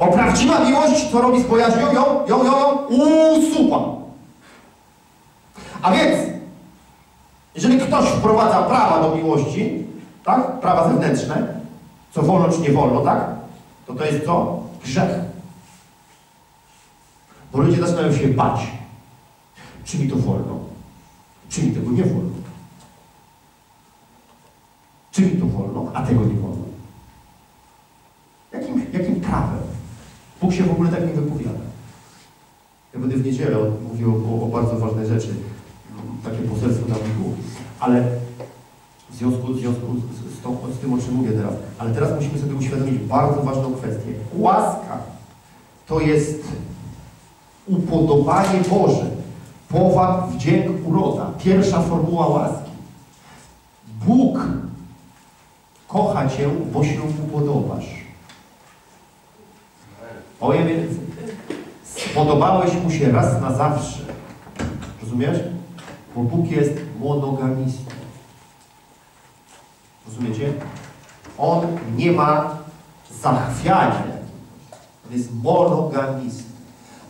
Bo prawdziwa miłość, co robi z bojaźnią? Ją, ją, ją, ją usuwa. A więc, jeżeli ktoś wprowadza prawa do miłości, tak? Prawa zewnętrzne, co wolno czy nie wolno, tak? To to jest co? Grzech. Bo ludzie zaczynają się bać. Czy mi to wolno? Czy mi tego nie wolno? Czy mi to wolno, a tego nie wolno? Jakim, jakim prawem? Bóg się w ogóle tak nie wypowiada. Ja będę w niedzielę mówił o, o bardzo ważnej rzeczy. Takie poselstwo dla Bóg. Ale w związku, w związku z, z, tą, z tym, o czym mówię teraz, ale teraz musimy sobie uświadomić bardzo ważną kwestię. Łaska to jest upodobanie Boże, powab, wdzięk, uroda. Pierwsza formuła łaski. Bóg kocha Cię, bo się Mu Powiem więc, spodobałeś Mu się raz na zawsze. Rozumiesz? Bo Bóg jest monogamistą. Rozumiecie? On nie ma zachwiania. On jest monogamistą.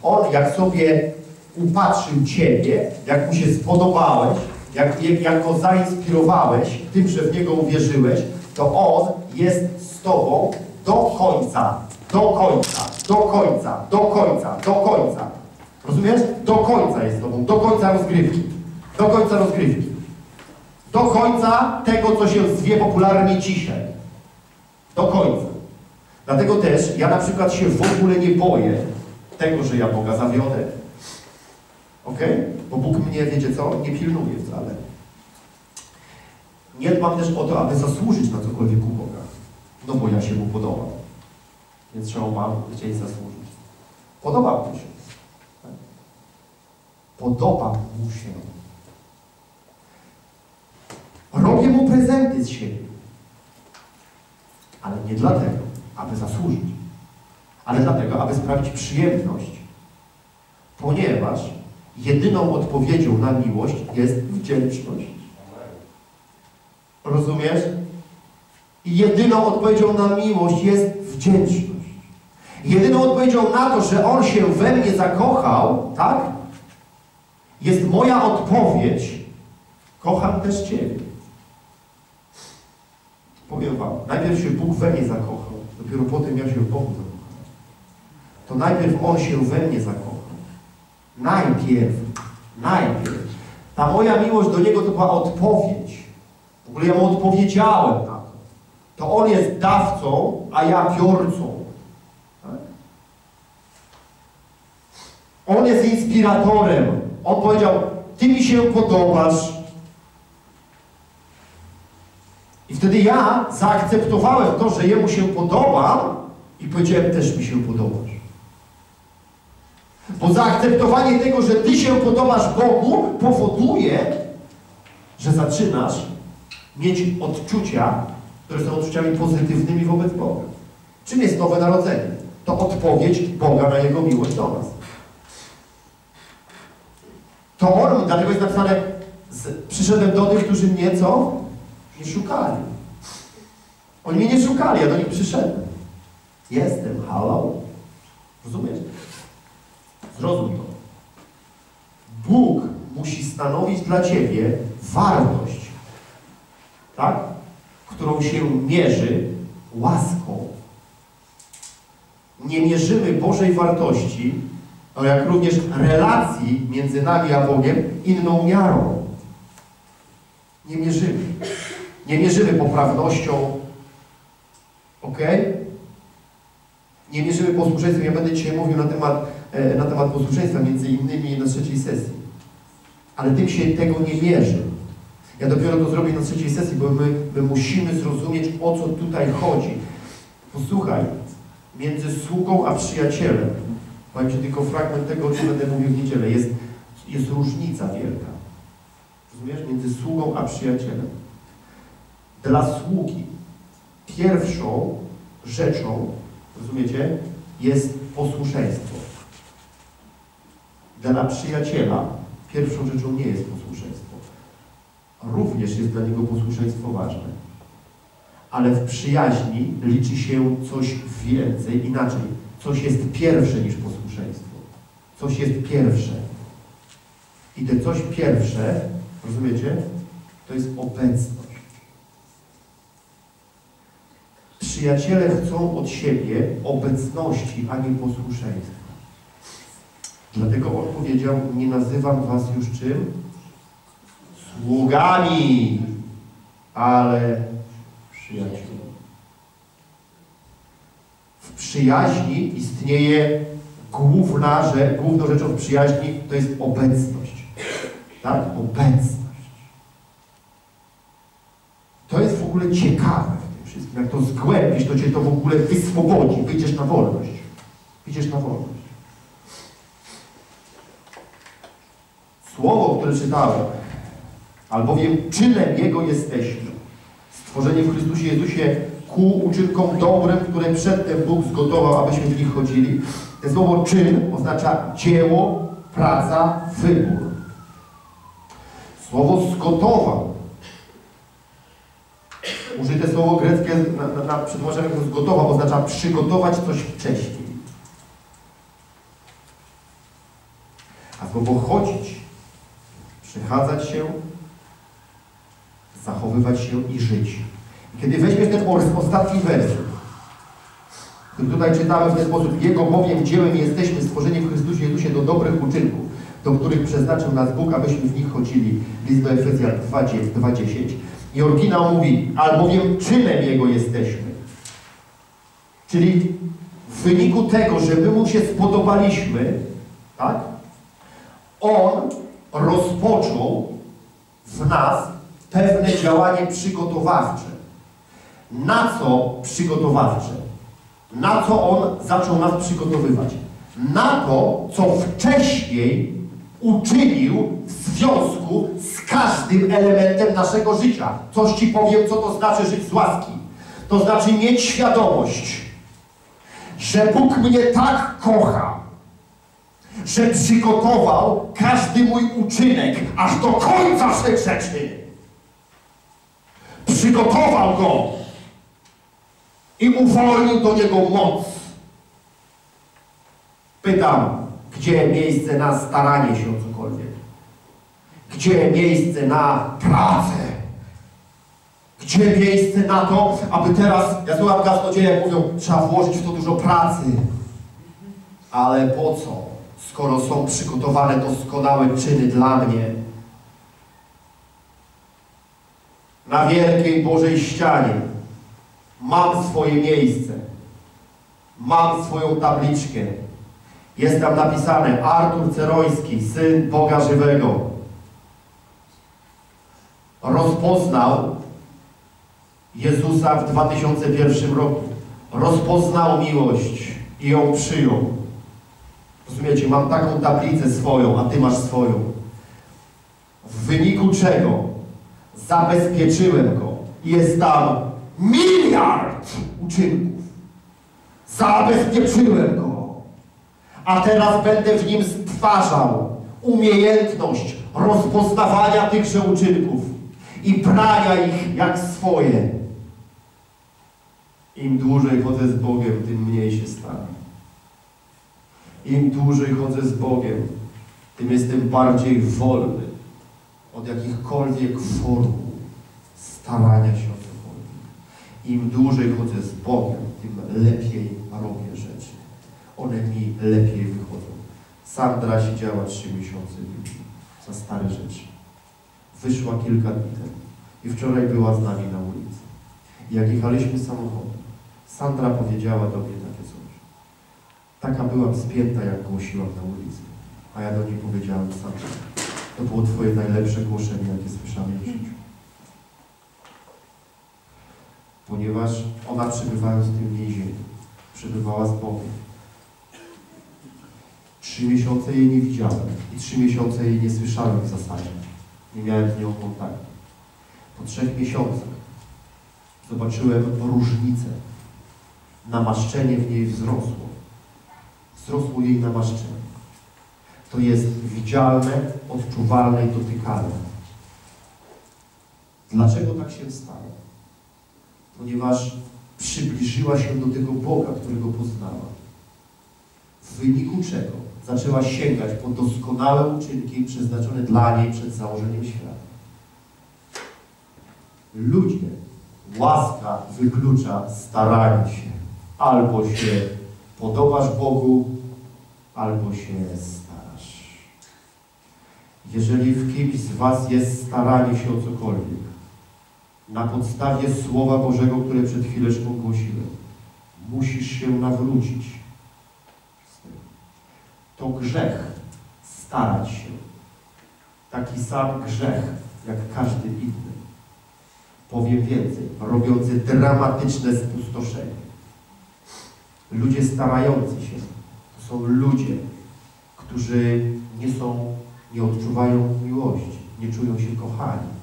On jak sobie upatrzył Ciebie, jak mu się spodobałeś, jak, jak, jak go zainspirowałeś tym, że w Niego uwierzyłeś, to On jest z Tobą do końca, do końca, do końca, do końca, do końca. Rozumiesz? Do końca jest z Tobą, do końca rozgrywki. Do końca rozgrywki. Do końca tego, co się zwie popularnie dzisiaj. Do końca. Dlatego też ja na przykład się w ogóle nie boję tego, że ja Boga zawiodę. Ok? Bo Bóg mnie, wiecie co, nie pilnuje wcale. Nie dbam też o to, aby zasłużyć na cokolwiek u Boga. No bo ja się Mu podobam. Więc trzeba mam chcieć zasłużyć. Podoba mu się. Podoba mu się. Robię mu prezenty z siebie. Ale nie dlatego, aby zasłużyć, ale dlatego, aby sprawić przyjemność. Ponieważ jedyną odpowiedzią na miłość jest wdzięczność. Rozumiesz? Jedyną odpowiedzią na miłość jest wdzięczność. Jedyną odpowiedzią na to, że On się we mnie zakochał, tak? Jest moja odpowiedź. Kocham też Ciebie. Powiem Wam, najpierw się Bóg we mnie zakochał, dopiero potem ja się w Bogu zakochałem. To najpierw On się we mnie zakochał. Najpierw, najpierw. Ta moja miłość do Niego to była odpowiedź. W ogóle ja Mu odpowiedziałem na to. To On jest dawcą, a ja biorcą. Tak? On jest inspiratorem. On powiedział, Ty mi się podobasz, I wtedy ja zaakceptowałem to, że jemu się podoba i powiedziałem, też mi się podobasz. Bo zaakceptowanie tego, że ty się podobasz Bogu, powoduje, że zaczynasz mieć odczucia, które są odczuciami pozytywnymi wobec Boga. Czym jest nowe narodzenie? To odpowiedź Boga na Jego miłość do nas. To On, dlatego jest napisane, z, przyszedłem do tych, którzy mnie co? Nie szukali. Oni mnie nie szukali, ja do nich przyszedłem. Jestem, halo. Rozumiesz? Zrozum to. Bóg musi stanowić dla Ciebie wartość, tak? Którą się mierzy łaską. Nie mierzymy Bożej wartości, a jak również relacji między nami a Bogiem inną miarą. Nie mierzymy. Nie mierzymy poprawnością. Ok? Nie mierzymy posłuszeństwem. Ja będę dzisiaj mówił na temat, e, na temat posłuszeństwa, między innymi na trzeciej sesji. Ale tym się tego nie mierzy. Ja dopiero to zrobię na trzeciej sesji, bo my, my musimy zrozumieć, o co tutaj chodzi. Posłuchaj, między sługą a przyjacielem, powiem Ci tylko fragment tego, o czym będę mówił w niedzielę, jest, jest różnica wielka. Rozumiesz? Między sługą a przyjacielem. Dla sługi pierwszą rzeczą, rozumiecie, jest posłuszeństwo. Dla przyjaciela pierwszą rzeczą nie jest posłuszeństwo. Również jest dla niego posłuszeństwo ważne. Ale w przyjaźni liczy się coś więcej, inaczej. Coś jest pierwsze niż posłuszeństwo. Coś jest pierwsze. I te coś pierwsze, rozumiecie, to jest obecność. Przyjaciele chcą od siebie obecności, a nie posłuszeństwa. Dlatego on powiedział, nie nazywam was już czym? Sługami, ale przyjaciółmi. W przyjaźni istnieje główna rzecz, główną rzeczą w przyjaźni to jest obecność. Tak? Obecność. To jest w ogóle ciekawe w tym wszystkim. Jak to zgłębisz, to cię to w ogóle wyswobodzi. Wyjdziesz na wolność. Wyjdziesz na wolność. Słowo, które czytałem, albowiem czynem Jego jesteśmy. Stworzenie w Chrystusie Jezusie ku uczynkom dobrym, które przedtem Bóg zgotował, abyśmy w nich chodzili. To słowo czyn oznacza dzieło, praca, wybór. Słowo zgotował. Użyte słowo greckie na, na, na przetłumaczenie jako zgotował oznacza przygotować coś wcześniej. A słowo chodzić, przechadzać się, zachowywać się i żyć. Kiedy weźmiesz ten ostatni werset, który tutaj czytamy w ten sposób, Jego bowiem dziełem jesteśmy stworzeni w Chrystusie Jezusie do dobrych uczynków, do których przeznaczył nas Bóg, abyśmy w nich chodzili. List do Efezjan 2.10. I oryginał mówi, albowiem czynem Jego jesteśmy. Czyli w wyniku tego, że my Mu się spodobaliśmy, tak? On rozpoczął w nas pewne działanie przygotowawcze. Na co przygotowawcze? Na co On zaczął nas przygotowywać? Na to, co wcześniej uczynił w związku z każdym elementem naszego życia. Coś Ci powiem, co to znaczy żyć z łaski. To znaczy mieć świadomość, że Bóg mnie tak kocha, że przygotował każdy mój uczynek aż do końca rzeczy. Przygotował go i uwolnił do niego moc. Pytam, gdzie miejsce na staranie się o cokolwiek? Gdzie miejsce na pracę? Gdzie miejsce na to, aby teraz, ja słucham kaznodzieje, jak mówią, trzeba włożyć w to dużo pracy. Ale po co, skoro są przygotowane doskonałe czyny dla mnie? Na wielkiej Bożej ścianie mam swoje miejsce. Mam swoją tabliczkę. Jest tam napisane Artur Ceroński, syn Boga żywego. Rozpoznał Jezusa w 2001 roku. Rozpoznał miłość i ją przyjął. Rozumiecie, mam taką tablicę swoją, a Ty masz swoją. W wyniku czego zabezpieczyłem go. Jest tam miliard uczynków. Zabezpieczyłem go a teraz będę w nim stwarzał umiejętność rozpoznawania tychże uczynków i brania ich jak swoje. Im dłużej chodzę z Bogiem, tym mniej się stanie. Im dłużej chodzę z Bogiem, tym jestem bardziej wolny od jakichkolwiek formuł starania się. Im dłużej chodzę z Bogiem, tym lepiej robię rzeczy one mi lepiej wychodzą. Sandra siedziała trzy miesiące za stare rzeczy. Wyszła kilka dni temu i wczoraj była z nami na ulicy. Jak jechaliśmy samochodem, Sandra powiedziała do mnie takie coś. Taka byłam spięta, jak głosiłam na ulicy. A ja do niej powiedziałem, Sandra, to było Twoje najlepsze głoszenie, jakie słyszałem w życiu. Ponieważ ona przebywając w tym więzieniu, przebywała z Bogiem, Trzy miesiące jej nie widziałem i trzy miesiące jej nie słyszałem w zasadzie. Nie miałem z nią kontaktu. Po trzech miesiącach zobaczyłem różnicę. Namaszczenie w niej wzrosło. Wzrosło jej namaszczenie. To jest widzialne, odczuwalne i dotykalne. Dlaczego tak się stało? Ponieważ przybliżyła się do tego Boga, którego poznała w wyniku czego zaczęła sięgać po doskonałe uczynki przeznaczone dla niej przed założeniem świata. Ludzie, łaska wyklucza staranie się. Albo się podobasz Bogu, albo się starasz. Jeżeli w kimś z Was jest staranie się o cokolwiek, na podstawie Słowa Bożego, które przed chwileczką głosiłem, musisz się nawrócić. To grzech starać się. Taki sam grzech, jak każdy inny. Powiem więcej, robiący dramatyczne spustoszenie. Ludzie starający się to są ludzie, którzy nie są, nie odczuwają miłości, nie czują się kochani.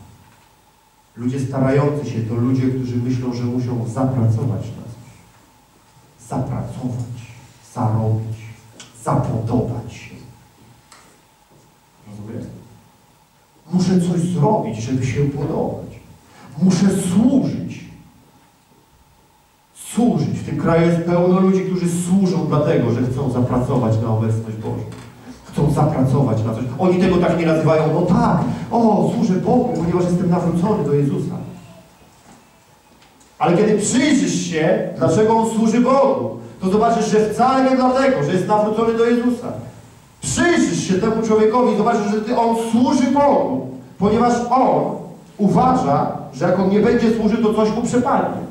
Ludzie starający się to ludzie, którzy myślą, że muszą zapracować na coś. Zapracować, zarobić, zapodobać się. Rozumiesz? Muszę coś zrobić, żeby się podobać. Muszę służyć. Służyć. W tym kraju jest pełno ludzi, którzy służą dlatego, że chcą zapracować na obecność Bożą. Zapracować na coś. Oni tego tak nie nazywają. No tak, o, służę Bogu, ponieważ jestem nawrócony do Jezusa. Ale kiedy przyjrzysz się, dlaczego On służy Bogu, to zobaczysz, że wcale nie dlatego, że jest nawrócony do Jezusa. Przyjrzysz się temu człowiekowi zobaczysz, że ty, on służy Bogu, ponieważ on uważa, że jak on nie będzie służył, to coś mu przepadnie.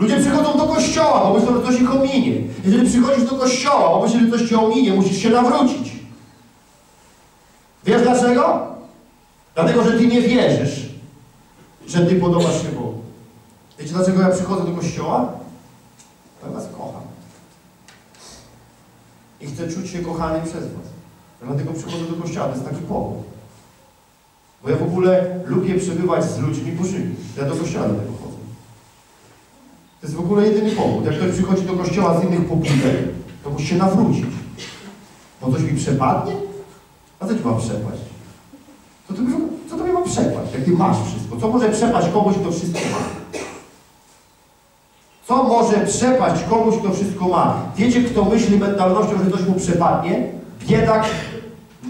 Ludzie przychodzą do kościoła, bo myślą, że coś ich ominie. Jeżeli przychodzisz do kościoła, bo myślisz, że coś cię ominie, musisz się nawrócić. Wiesz dlaczego? Dlatego, że ty nie wierzysz, że ty podobasz się Bogu. Wiecie, dlaczego ja przychodzę do kościoła? Bo ja was kocham. I chcę czuć się kochany przez was. Dlatego przychodzę do kościoła. To jest taki powód. Bo ja w ogóle lubię przebywać z ludźmi bożymi. Ja do kościoła. To jest w ogóle jedyny powód. Jak ktoś przychodzi do kościoła z innych pobudek, to musi się nawrócić. Bo coś mi przepadnie? A co ci ma przepaść? Co to, co to mi ma przepaść, jak ty masz wszystko? Co może przepaść komuś, kto wszystko ma? Co może przepaść komuś, kto wszystko ma? Wiecie, kto myśli mentalnością, że coś mu przepadnie? Biedak,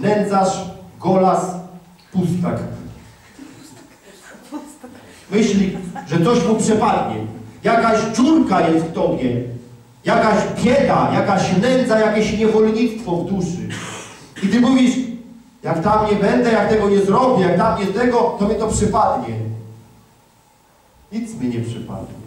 nędzarz, golas, pustak. Myśli, że coś mu przepadnie. Jakaś dziurka jest w tobie. Jakaś bieda, jakaś nędza, jakieś niewolnictwo w duszy. I ty mówisz, jak tam nie będę, jak tego nie zrobię, jak tam nie tego, to mi to przypadnie. Nic mi nie przypadnie.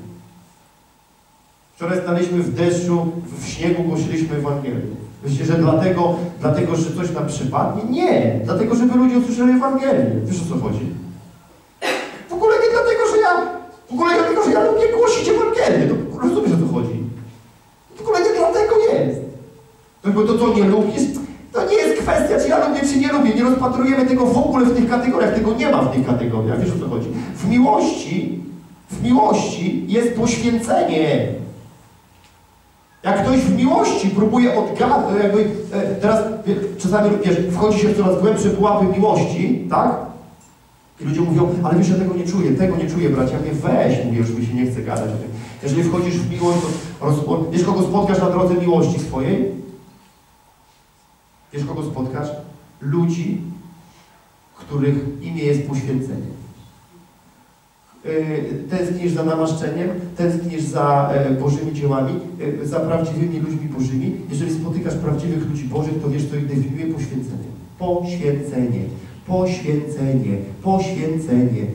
Wczoraj staliśmy w deszczu, w śniegu głosiliśmy Ewangelię. Myślicie, że dlatego, dlatego, że coś nam przypadnie? Nie! Dlatego, żeby ludzie usłyszeli Ewangelię. Wiesz o co chodzi? W ogóle nie dlatego, że ja... W ogóle nie dlatego, że ja lubię głosić Ewangelię. To, rozumiesz o co chodzi? W ogóle nie dlatego jest. To, bo to, co nie lubisz, to nie jest kwestia, czy ja lubię, czy nie lubię. Nie rozpatrujemy tego w ogóle w tych kategoriach. Tego nie ma w tych kategoriach. Wiesz o co chodzi? W miłości, w miłości jest poświęcenie. Jak ktoś w miłości próbuje odgadnąć, jakby e, teraz czasami wiesz, wchodzi się w coraz głębsze pułapy miłości, tak? I ludzie mówią, ale wiesz, ja tego nie czuję, tego nie czuję, bracia, mnie weź, mówię, już mi się nie chce gadać o tym. Jeżeli wchodzisz w miłość, to wiesz, kogo spotkasz na drodze miłości swojej? Wiesz, kogo spotkasz? Ludzi, których imię jest poświęcenie. Yy, tęsknisz za namaszczeniem, tęsknisz za e, Bożymi dziełami, e, za prawdziwymi ludźmi Bożymi. Jeżeli spotykasz prawdziwych ludzi Bożych, to wiesz, co ich definiuje poświęcenie. Poświęcenie, poświęcenie, poświęcenie.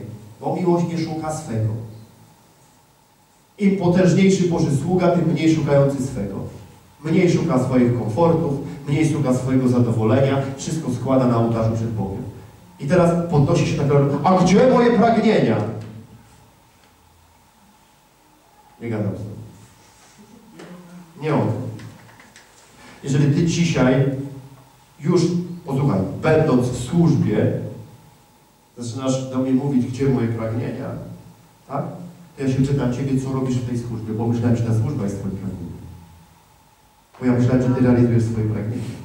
Bo miłość nie szuka swego. Im potężniejszy Boży sługa, tym mniej szukający swego. Mniej szuka swoich komfortów, mniej szuka swojego zadowolenia, wszystko składa na ołtarzu przed Bogiem. I teraz podnosi się tak, a gdzie moje pragnienia? Nie gadam z. Nie o tym. Jeżeli ty dzisiaj już, posłuchaj, będąc w służbie, zaczynasz do mnie mówić, gdzie moje pragnienia, tak? To ja się pytam ciebie, co robisz w tej służbie, bo myślałem, że ta służba jest twoim pragnieniem. Bo ja myślałem, że ty realizujesz swoje pragnienia.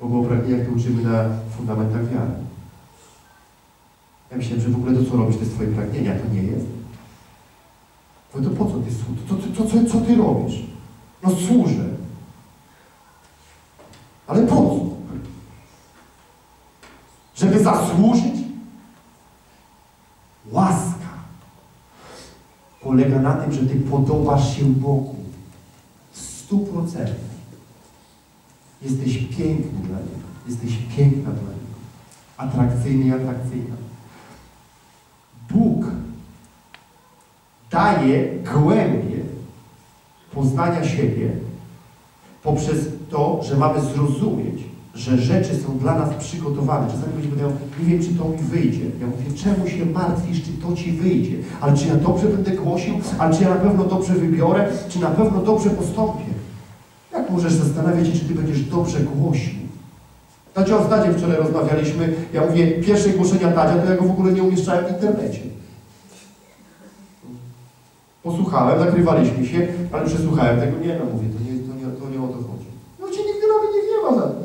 Bo było pragnienie, jak to uczymy na fundamentach wiary. Ja myślałem, że w ogóle to, co robisz, to jest twoje pragnienia. To nie jest. Mówię, to po co ty służysz? To, to, to, co, co ty robisz? No służę. Ale po co? Żeby zasłużyć? Łaska polega na tym, że ty podobasz się Bogu w stu procentach. Jesteś piękny dla Niego. Jesteś piękna dla Niego. Atrakcyjny i atrakcyjna. Bóg daje głębie poznania siebie poprzez to, że mamy zrozumieć, że rzeczy są dla nas przygotowane. Czasami ludzie mówią, nie wiem, czy to mi wyjdzie. Ja mówię, czemu się martwisz, czy to ci wyjdzie? Ale czy ja dobrze będę głosił? Ale czy ja na pewno dobrze wybiorę? Czy na pewno dobrze postąpię? Jak możesz zastanawiać się, czy ty będziesz dobrze głosił? Znaczy o Zdadzie wczoraj rozmawialiśmy, ja mówię, pierwsze głoszenia Tadzia, to ja go w ogóle nie umieszczałem w internecie. Posłuchałem, nagrywaliśmy się, ale przesłuchałem tego, nie no, mówię, to nie o to chodzi. No cię nigdy nawet nie wiewa za to.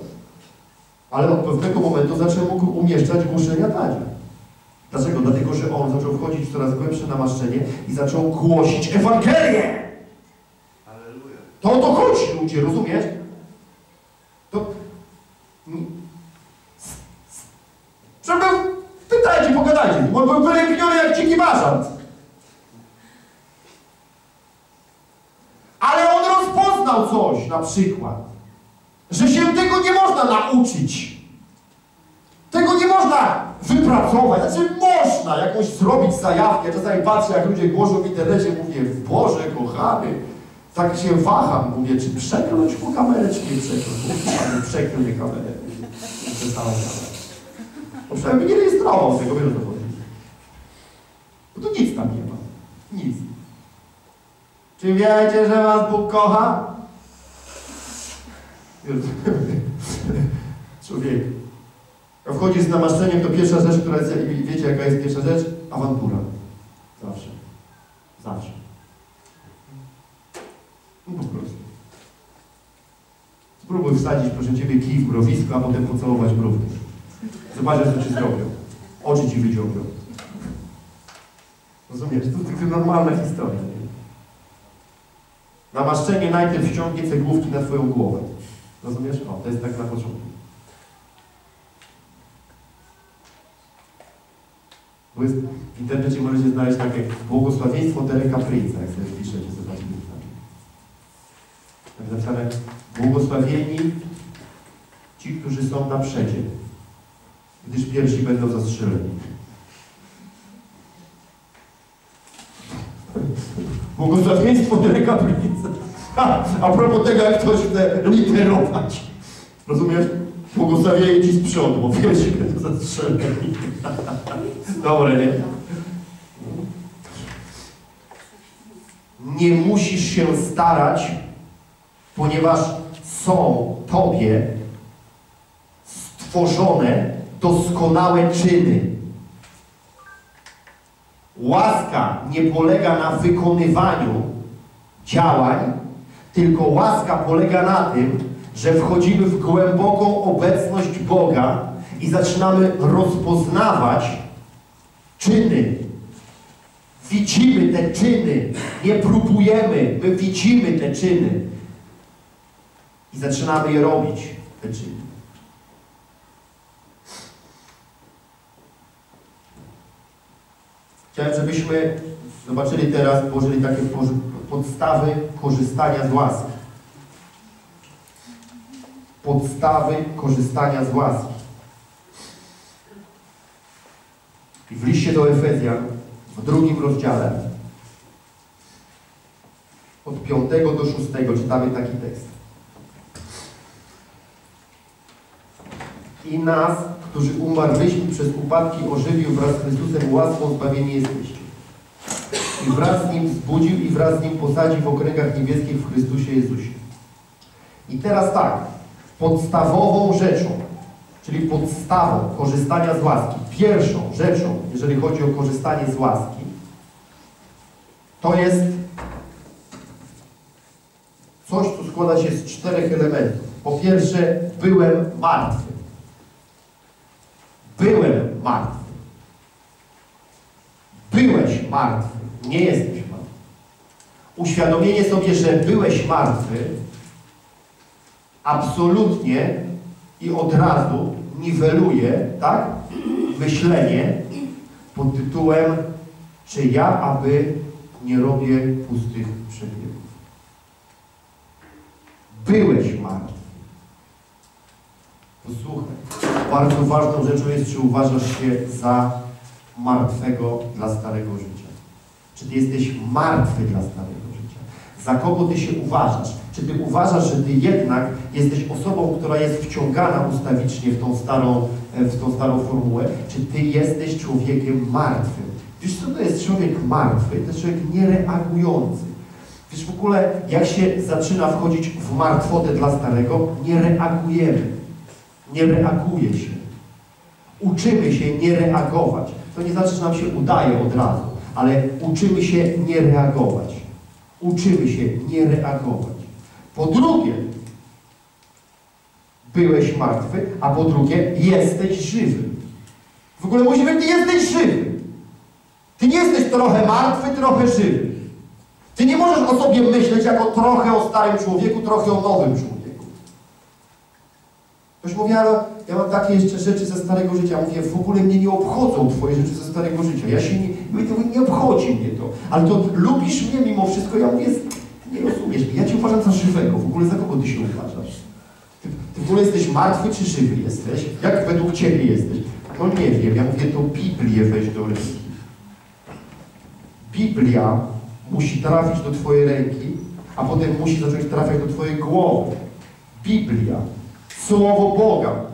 Ale od pewnego momentu zacząłem mógł umieszczać głoszenia Tadzia. Dlaczego? Dlatego, że on zaczął wchodzić w coraz głębsze namaszczenie i zaczął głosić Ewangelię. Aleluja. To o to chodzi, ludzie, rozumiesz? To... Żeby... Pytajcie, pogadajcie. On był wylękniony jak dziki bażant. Ale on rozpoznał coś na przykład, że się tego nie można nauczyć. Tego nie można wypracować. Znaczy można jakąś zrobić zajawkę. Czasami patrzę, jak ludzie głoszą w internecie, mówię, Boże kochany, tak się waham, mówię, czy przekląć mu kamerę, czy nie przekląć. Przekląć mi kamerę. Przestałem kamerę. Bo przynajmniej nie rejestrował tego, wiesz o co chodzi. Bo tu nic tam nie ma. Nic. Czy wiecie, że was Bóg kocha? Człowiek. Jak wchodzisz z namaszczeniem, to pierwsza rzecz, która jest, wiecie jaka jest pierwsza rzecz? Awantura. Zawsze. Zawsze. No po prostu. Spróbuj wsadzić, proszę Ciebie, kij w mrowisko, a potem pocałować mrówkę. Zobaczysz, co Ci zrobią. Oczy Ci wyciągną. Rozumiesz? To tylko normalna historia. Nie? Namaszczenie najpierw ściągnie cegłówki na Twoją głowę. Rozumiesz? O, to jest tak na początku. Jest, w internecie możecie znaleźć takie błogosławieństwo Dereka Prince'a, jak sobie wpiszecie, zobaczycie. Tak napisane, błogosławieni ci, którzy są na przedzie, gdyż pierwsi będą zastrzeleni. Błogosławieństwo Dereka. A, a propos tego, jak ktoś chce literować. Rozumiesz? Błogosławieni ci z przodu, bo pierwsi będą zastrzeleni. Dobre, nie? Nie musisz się starać, ponieważ są Tobie stworzone doskonałe czyny. Łaska nie polega na wykonywaniu działań, tylko łaska polega na tym, że wchodzimy w głęboką obecność Boga i zaczynamy rozpoznawać czyny. Widzimy te czyny, nie próbujemy, my widzimy te czyny i zaczynamy je robić, te czyny. Chciałem, żebyśmy zobaczyli teraz, położyli takie podstawy korzystania z łaski. Podstawy korzystania z łaski. W liście do Efezjan, w drugim rozdziale, od 5 do 6 czytamy taki tekst. I nas, którzy umarliśmy przez upadki, ożywił wraz z Chrystusem, łaską zbawieni jesteście. I wraz z Nim zbudził i wraz z Nim posadził w okręgach niebieskich w Chrystusie Jezusie. I teraz tak, podstawową rzeczą, czyli podstawą korzystania z łaski, pierwszą rzeczą, jeżeli chodzi o korzystanie z łaski, to jest coś, co składa się z czterech elementów. Po pierwsze, byłem martwy. Byłem martwy. Byłeś martwy. Nie jesteś martwy. uświadomienie sobie, że byłeś martwy, absolutnie i od razu niweluje, tak, myślenie pod tytułem czy ja aby nie robię pustych przebiegów. Byłeś martwy. Posłuchaj, bardzo ważną rzeczą jest, czy uważasz się za martwego dla starego życia. Czy ty jesteś martwy dla starego życia? Za kogo ty się uważasz? Czy ty uważasz, że ty jednak jesteś osobą, która jest wciągana ustawicznie w tą starą, w tą starą formułę? Czy ty jesteś człowiekiem martwym? Wiesz, co to jest człowiek martwy? To jest człowiek niereagujący. Wiesz, w ogóle jak się zaczyna wchodzić w martwotę dla starego, nie reagujemy. Nie reaguje się. Uczymy się nie reagować. To nie znaczy, że nam się udaje od razu, ale uczymy się nie reagować. Uczymy się nie reagować. Po drugie, byłeś martwy, a po drugie, jesteś żywy. W ogóle mówimy, ty jesteś żywy. Ty nie jesteś trochę martwy, trochę żywy. Ty nie możesz o sobie myśleć jako trochę o starym człowieku, trochę o nowym człowieku. Ktoś mówi, ale ja mam takie jeszcze rzeczy ze starego życia. Mówię, w ogóle mnie nie obchodzą twoje rzeczy ze starego życia. Ja się nie, nie obchodzi mnie to. Ale to lubisz mnie mimo wszystko. Ja mówię, nie rozumiesz mnie. Ja cię uważam za żywego. W ogóle za kogo ty się uważasz? Ty, ty w ogóle jesteś martwy czy żywy jesteś? Jak według ciebie jesteś? No nie wiem. Ja mówię, to Biblię weź do ręki. Biblia musi trafić do Twojej ręki, a potem musi zacząć trafiać do Twojej głowy. Biblia, Słowo Boga.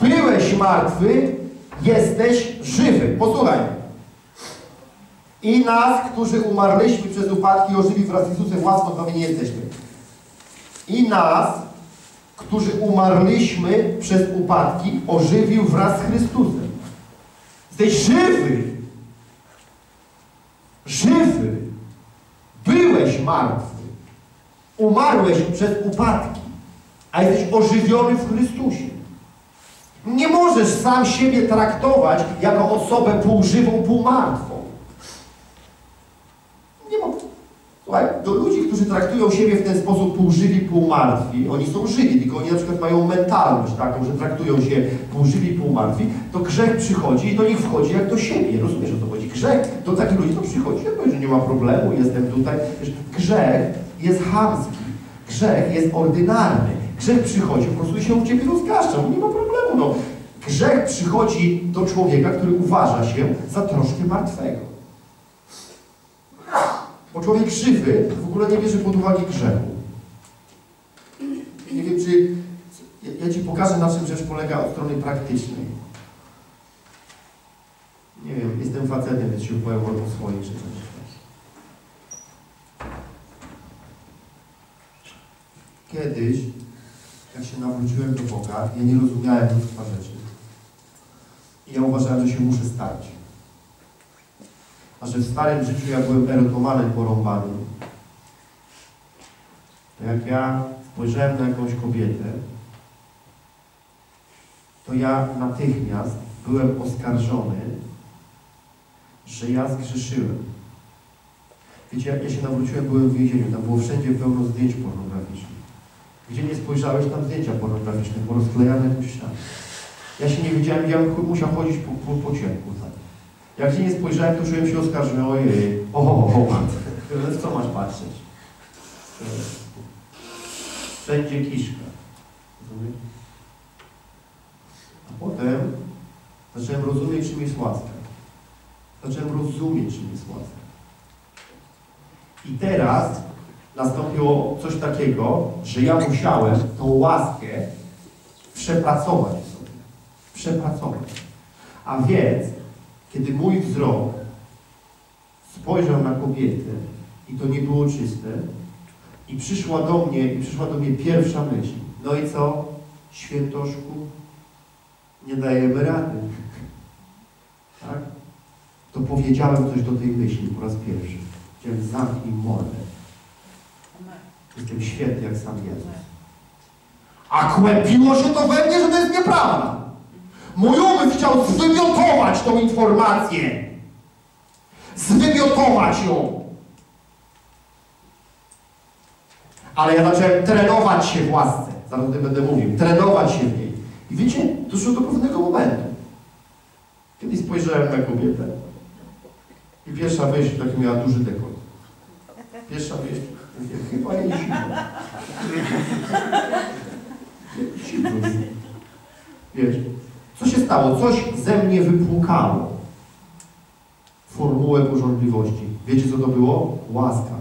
Byłeś martwy, jesteś żywy. Posłuchaj. I nas, którzy umarliśmy przez upadki, ożywi wraz z Jezusem własno nie jesteśmy. I nas, którzy umarliśmy przez upadki, ożywił wraz z Chrystusem. Jesteś żywy. Żywy. Byłeś martwy. Umarłeś przez upadki, a jesteś ożywiony w Chrystusie. Nie możesz sam siebie traktować jako osobę półżywą, półmartwą. Nie ma. Słuchaj, do ludzi, którzy traktują siebie w ten sposób półżywi, półmartwi, oni są żywi, tylko oni na przykład mają mentalność taką, że traktują się półżywi, półmartwi, to grzech przychodzi i do nich wchodzi jak do siebie. Rozumiesz o co chodzi? Grzech do takich ludzi to przychodzi, ja powiem, że nie ma problemu, jestem tutaj. Wiesz, grzech jest chamski, grzech jest ordynarny. Grzech przychodzi, po prostu się u Ciebie rozgaszcza, nie ma problemu. No. Grzech przychodzi do człowieka, który uważa się za troszkę martwego. Bo człowiek żywy w ogóle nie bierze pod uwagę grzechu. Nie wiem, czy... Ja, Ci pokażę, na czym rzecz polega od strony praktycznej. Nie wiem, jestem facetem, więc się powiem o swoich rzeczach. Kiedyś, jak się nawróciłem do Boga, ja nie rozumiałem mnóstwa rzeczy. I ja uważałem, że się muszę stać. A że w starym życiu ja byłem erotomanem porąbanym, to jak ja spojrzałem na jakąś kobietę, to ja natychmiast byłem oskarżony, że ja zgrzeszyłem. Wiecie, ja się nawróciłem, byłem w więzieniu, tam było wszędzie pełno zdjęć pornograficznych. Gdzie nie spojrzałeś, tam zdjęcia pornograficzne, porozklejane po ścianie. Ja się nie wiedziałem, ja musiał chodzić po, po, po ciemku. Tak. Jak się nie spojrzałem, to czułem się oskarżony, ojej, o, o, o, co masz patrzeć? Wszędzie kiszka. A potem zacząłem rozumieć, czym jest łaska. Zacząłem rozumieć, czym jest łaska. I teraz nastąpiło coś takiego, że ja musiałem tą łaskę przepracować sobie. Przepracować. A więc, kiedy mój wzrok spojrzał na kobietę i to nie było czyste, i przyszła do mnie, i przyszła do mnie pierwsza myśl. No i co, świętoszku? Nie dajemy rady. Tak? To powiedziałem coś do tej myśli po raz pierwszy. Chciałem zamknij mordę. Jestem święty jak sam Jezus. A kłębiło się to we mnie, że to jest nieprawda. Mój umysł chciał zwymiotować tą informację. Zwymiotować ją. Ale ja zacząłem trenować się w łasce. Zaraz tym będę mówił. Trenować się w niej. I wiecie, doszło do pewnego momentu. Kiedyś spojrzałem na kobietę i pierwsza myśl, taki miała duży dekolt. Pierwsza myśl, chyba zimno. Zimno. Wiesz, co się stało? Coś ze mnie wypłukało. Formułę pożądliwości. Wiecie, co to było? Łaska.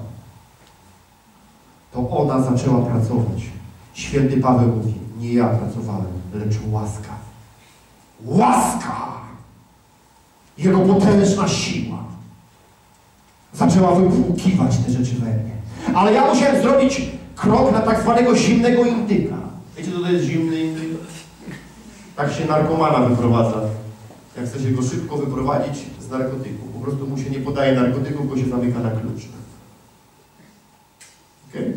To ona zaczęła pracować. Święty Paweł mówi, nie ja pracowałem, lecz łaska. Łaska! Jego potężna siła zaczęła wypłukiwać te rzeczy we mnie. Ale ja musiałem zrobić krok na tak zwanego zimnego indyka. Wiecie, co to jest zimny indyk? Tak się narkomana wyprowadza. Jak chce się go szybko wyprowadzić z narkotyku. Po prostu mu się nie podaje narkotyków, bo się zamyka na klucz. Okay?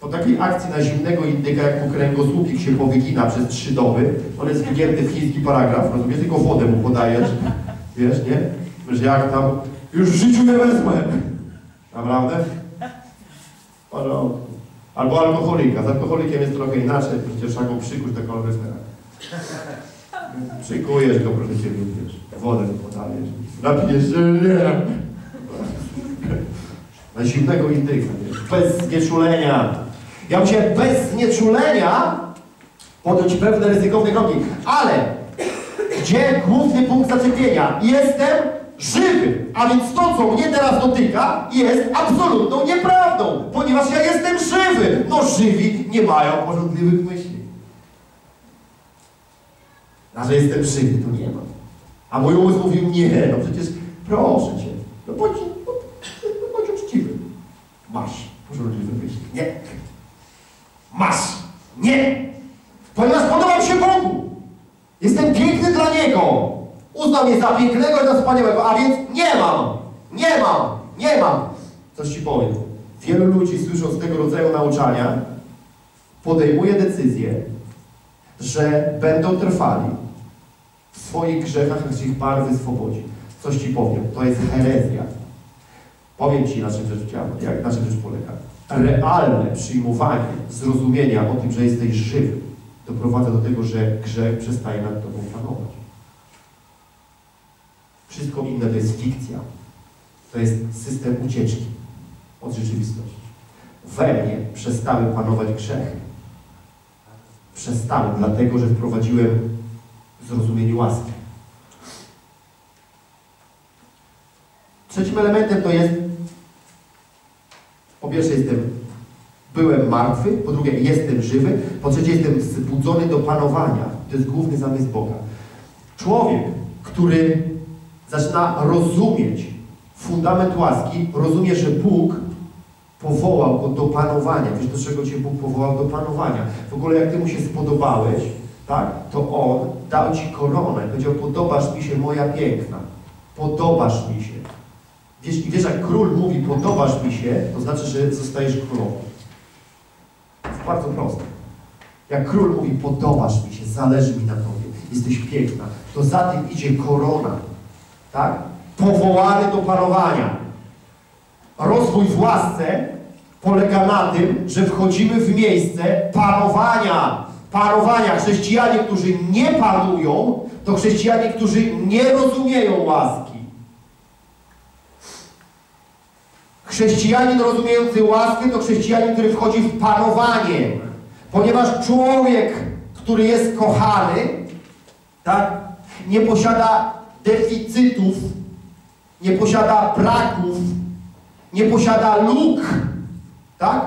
Po takiej akcji na zimnego indyka, jak mu kręgosłupik się powygina przez trzy doby, on jest wygięty w chiński paragraf, rozumiesz? Tylko wodę mu podajesz, wiesz, nie? Że jak tam, już w życiu nie wezmę. Naprawdę? W porządku. Albo alkoholika. Z alkoholikiem jest trochę inaczej, przecież trzeba go przykuć do koloryfera. Przykujesz go, proszę Cię, wiesz, wodę podajesz. Napijesz się, nie. Na zimnego indyka, wiesz, bez znieczulenia. Ja musiałem bez znieczulenia podjąć pewne ryzykowne kroki. Ale gdzie główny punkt zaczepienia? Jestem żywy. A więc to, co mnie teraz dotyka, jest absolutną nieprawdą, ponieważ ja jestem żywy. No żywi nie mają porządliwych myśli. A że jestem żywy, to nie ma. A mój umysł mówił, nie, no przecież proszę Cię, no bądź, no, bądź uczciwy. Masz porządliwe myśli. Nie. Masz. Nie. Ponieważ podobam się Bogu. Jestem piękny dla Niego. Uznał mnie za pięknego i za wspaniałego, a więc nie mam. Nie mam. Nie mam. Coś Ci powiem. Wielu ludzi słysząc tego rodzaju nauczania podejmuje decyzję, że będą trwali w swoich grzechach, aż ich Pan wyswobodzi. Coś Ci powiem. To jest herezja. Powiem Ci, na czym rzecz, jak, na czym rzecz polega. Realne przyjmowanie zrozumienia o tym, że jesteś żywy, doprowadza do tego, że grzech przestaje nad Tobą panować. Wszystko inne to jest fikcja. To jest system ucieczki od rzeczywistości. We mnie przestały panować grzechy. Przestały, dlatego że wprowadziłem zrozumienie łaski. Trzecim elementem to jest po pierwsze jestem, byłem martwy, po drugie jestem żywy, po trzecie jestem zbudzony do panowania. To jest główny zamysł Boga. Człowiek, który zaczyna rozumieć fundament łaski, rozumie, że Bóg powołał go do panowania. Wiesz, do czego Cię Bóg powołał? Do panowania. W ogóle jak Ty Mu się spodobałeś, tak, to On dał Ci koronę. Powiedział, podobasz mi się moja piękna. Podobasz mi się. Wiesz, I wiesz, jak król mówi, podobasz mi się, to znaczy, że zostajesz królową. Jest bardzo proste. Jak król mówi, podobasz mi się, zależy mi na tobie, jesteś piękna, to za tym idzie korona. Tak? Powołany do panowania. Rozwój w łasce polega na tym, że wchodzimy w miejsce panowania. Panowania. Chrześcijanie, którzy nie panują, to chrześcijanie, którzy nie rozumieją łaski. Chrześcijanin rozumiejący łaskę to chrześcijanin, który wchodzi w panowanie. Ponieważ człowiek, który jest kochany, tak, nie posiada deficytów, nie posiada braków, nie posiada luk, tak,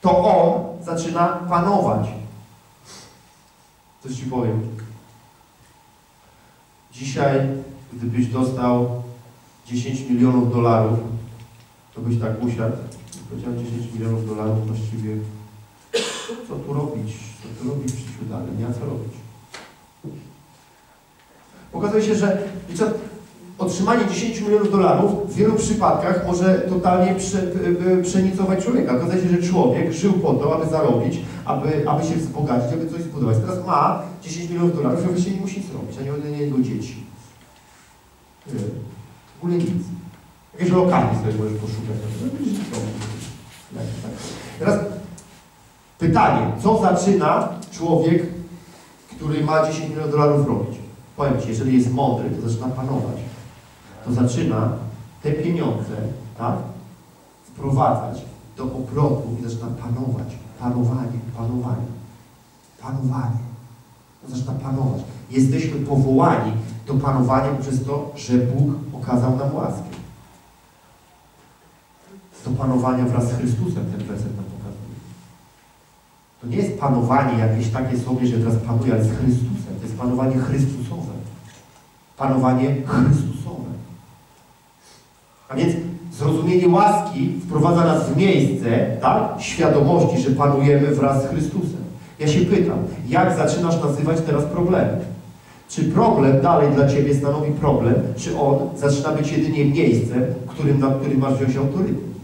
to on zaczyna panować. Coś Ci powiem. Dzisiaj, gdybyś dostał 10 milionów dolarów, to byś tak usiadł powiedział 10 milionów dolarów właściwie, co tu robić, co tu robić w życiu dalej, ma co robić. Okazuje się, że otrzymanie 10 milionów dolarów w wielu przypadkach może totalnie prze, przenicować człowieka. Okazuje się, że człowiek żył po to, aby zarobić, aby, aby się wzbogacić, aby coś zbudować. Teraz ma 10 milionów dolarów i właściwie nie musi nic robić, ani nie jego dzieci. W ogóle nic. Jakieś lokalnie sobie możesz poszukać. Teraz pytanie, co zaczyna człowiek, który ma 10 milionów dolarów robić? Powiem Ci, jeżeli jest mądry, to zaczyna panować. To zaczyna te pieniądze, tak, wprowadzać do obrotu i zaczyna panować. Panowanie, panowanie, panowanie. To zaczyna panować. Jesteśmy powołani do panowania przez to, że Bóg okazał nam łaskę. Do panowania wraz z Chrystusem ten werset nam. To nie jest panowanie jakieś takie sobie, że teraz panuje, ale z Chrystusem. To jest panowanie Chrystusowe. Panowanie Chrystusowe. A więc zrozumienie łaski wprowadza nas w miejsce, tak? Świadomości, że panujemy wraz z Chrystusem. Ja się pytam, jak zaczynasz nazywać teraz problemy? Czy problem dalej dla Ciebie stanowi problem, czy on zaczyna być jedynie miejscem, którym, na którym masz wziąć autorytet?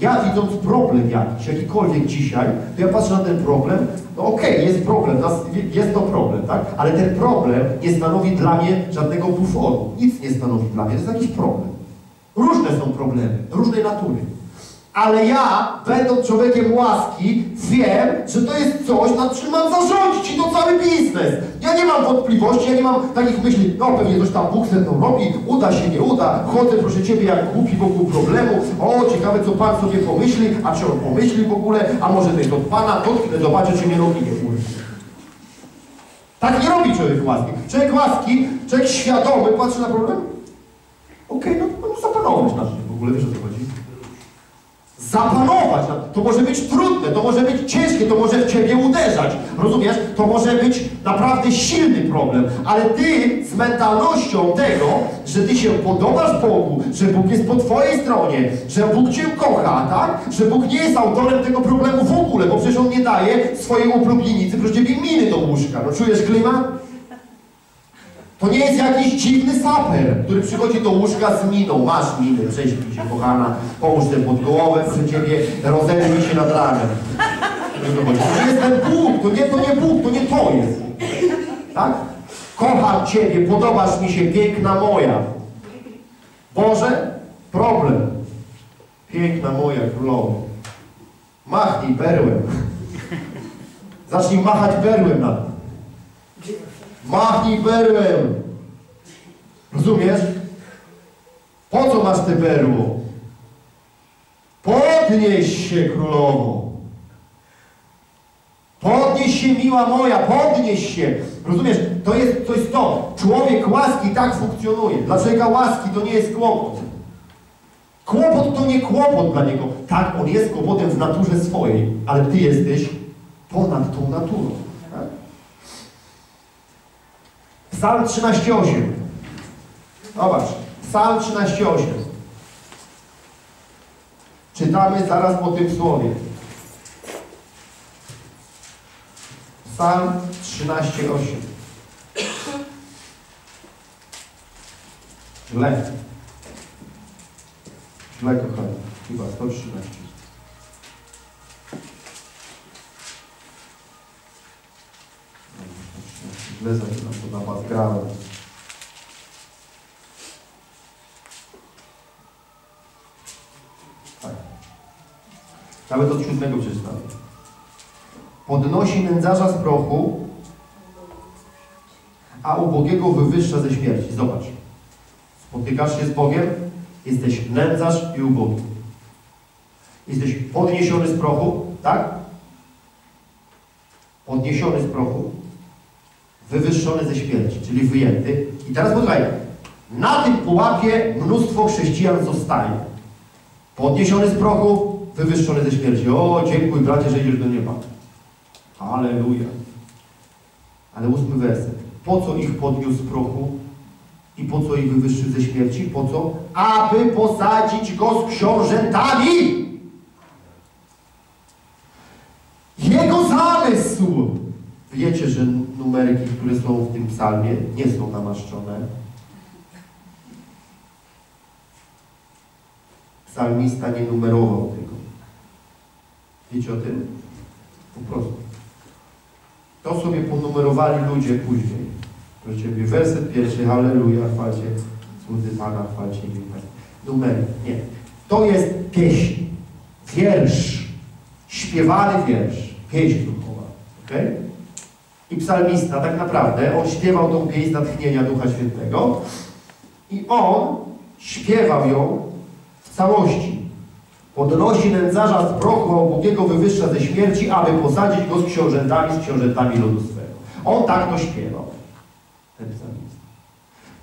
Ja widząc problem jakiś, jakikolwiek dzisiaj, to ja patrzę na ten problem, no okej, okay, jest problem, jest to problem, tak? Ale ten problem nie stanowi dla mnie żadnego buforu. Nic nie stanowi dla mnie, to jest jakiś problem. Różne są problemy, różnej natury. Ale ja, będąc człowiekiem łaski, wiem, że to jest coś, nad czym mam zarządzić i to cały biznes. Ja nie mam wątpliwości, ja nie mam takich myśli, no pewnie coś tam Bóg ze mną robi, uda się, nie uda, chodzę proszę Ciebie jak głupi wokół problemu, o ciekawe co Pan sobie pomyśli, a czy On pomyśli w ogóle, a może to od Pana, dotknę, zobaczę czy mnie robi nie. Tak nie robi człowiek łaski. Człowiek łaski, człowiek świadomy patrzy na problem, okej, okay, no, no zapanować na tym w ogóle, wiesz o co chodzi? Zapanować. To może być trudne, to może być ciężkie, to może w Ciebie uderzać. Rozumiesz? To może być naprawdę silny problem. Ale Ty z mentalnością tego, że Ty się podobasz Bogu, że Bóg jest po Twojej stronie, że Bóg Cię kocha, tak? Że Bóg nie jest autorem tego problemu w ogóle, bo przecież On nie daje swojej oblubnicy, proszę Ciebie, miny do łóżka. No czujesz klimat? To nie jest jakiś dziwny saper, który przychodzi do łóżka z miną. Masz minę, prześpij się, kochana, połóż ten pod głowę, przy ciebie, rozerwij się nad ranem. To nie jest ten Bóg, to nie, to nie Bóg, to nie to jest. Tak? Kocham Ciebie, podobasz mi się, piękna moja. Boże, problem. Piękna moja królowa. Machnij berłem. Zacznij machać berłem na. Machnij berłem. Rozumiesz? Po co masz te berło? Podnieś się, królowo. Podnieś się, miła moja, podnieś się. Rozumiesz? To jest, to jest to. Człowiek łaski tak funkcjonuje. Dla człowieka łaski to nie jest kłopot. Kłopot to nie kłopot dla niego. Tak, on jest kłopotem w naturze swojej, ale ty jesteś ponad tą naturą. Psalm 13,8. Zobacz, Psalm 13,8. Czytamy zaraz po tym słowie. Psalm 13,8. Źle. Źle, kochani. Chyba 113. źle zaczynam to na Was. Tak. Nawet od siódmego przeczytamy. Podnosi nędzarza z prochu, a ubogiego wywyższa ze śmierci. Zobacz. Spotykasz się z Bogiem, jesteś nędzarz i ubogi. Jesteś podniesiony z prochu, tak? Podniesiony z prochu, wywyższony ze śmierci, czyli wyjęty. I teraz posłuchaj, na tym pułapie mnóstwo chrześcijan zostaje. Podniesiony z prochu, wywyższony ze śmierci. O, dziękuj bracie, że idziesz do nieba. Aleluja. Ale ósmy werset. Po co ich podniósł z prochu i po co ich wywyższył ze śmierci? Po co? Aby posadzić go z książętami. Jego zamysł Wiecie, że numerki, które są w tym psalmie, nie są namaszczone. Psalmista nie numerował tego. Wiecie o tym? Po prostu. To sobie ponumerowali ludzie później. Proszę Ciebie, werset pierwszy, Halleluja, chwalcie cudzy Pana, chwalcie imię Numery. Nie. To jest pieśń. wiersz, śpiewany wiersz, pieśń duchowa. Okay? I psalmista tak naprawdę, on śpiewał tą pieśń natchnienia Ducha Świętego i on śpiewał ją w całości. Podnosi nędzarza z prochu, a ubogiego wywyższa ze śmierci, aby posadzić go z książętami, z książętami ludu swego. On tak to śpiewał, ten psalmista.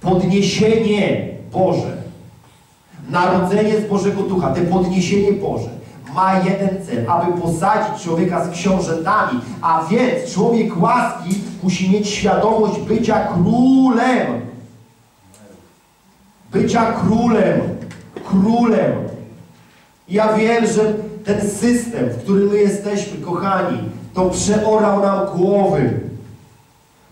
Podniesienie Boże, narodzenie z Bożego Ducha, te podniesienie Boże ma jeden cel, aby posadzić człowieka z książętami, a więc człowiek łaski musi mieć świadomość bycia królem. Bycia królem. Królem. Ja wiem, że ten system, w którym my jesteśmy, kochani, to przeorał nam głowy.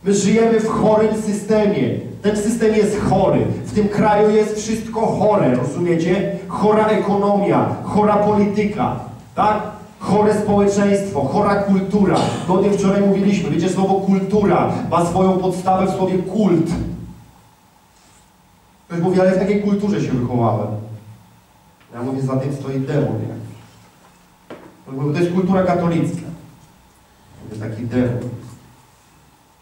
My żyjemy w chorym systemie. Ten system jest chory. W tym kraju jest wszystko chore, rozumiecie? Chora ekonomia, chora polityka, tak? Chore społeczeństwo, chora kultura. To o tym wczoraj mówiliśmy. Wiecie, słowo kultura ma swoją podstawę w słowie kult. Ktoś mówi, ale w takiej kulturze się wychowałem. Ja mówię, za tym stoi demon jakiś. To jest kultura katolicka. To jest taki demon.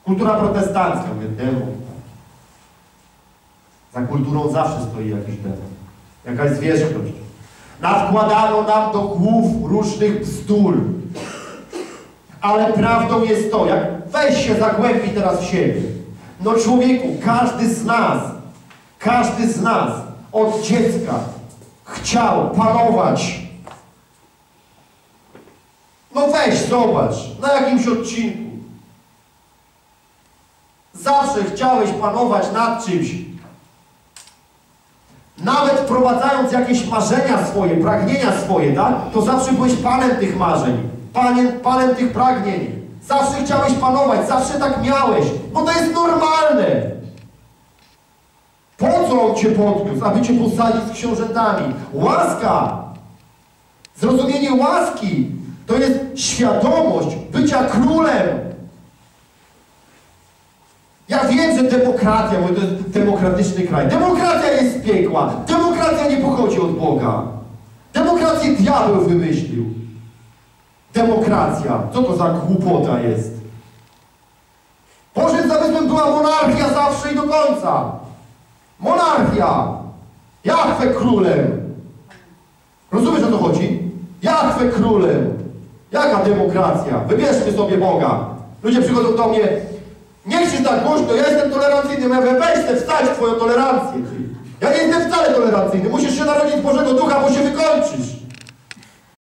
Kultura protestancka, mówię, demon. Za kulturą zawsze stoi jakiś demon. Jakaś zwierzchność. Nadkładano nam do głów różnych bzdur. Ale prawdą jest to, jak weź się zagłębi teraz w siebie. No człowieku, każdy z nas, każdy z nas od dziecka chciał panować. No weź, zobacz, na jakimś odcinku. Zawsze chciałeś panować nad czymś. Nawet wprowadzając jakieś marzenia swoje, pragnienia swoje, tak? To zawsze byłeś panem tych marzeń, panem, panem tych pragnień. Zawsze chciałeś panować, zawsze tak miałeś, bo to jest normalne. Po co on cię podniósł? Aby cię posadzić z książętami. Łaska! Zrozumienie łaski to jest świadomość bycia królem. Ja wiem, że demokracja, bo to jest demokratyczny kraj. Demokracja jest z piekła. Demokracja nie pochodzi od Boga. Demokrację diabeł wymyślił. Demokracja. Co to za głupota jest? Bożym zamysłem była monarchia zawsze i do końca. Monarchia! Jachwę królem! Rozumiesz o co chodzi? Jachwę królem! Jaka demokracja? Wybierzmy sobie Boga. Ludzie przychodzą do mnie, Niech się tak głośno, ja jestem tolerancyjny. Ja mówię, weź te, wstać w twoją tolerancję. Ja nie jestem wcale tolerancyjny. Musisz się narodzić Bożego Ducha, bo się wykończysz.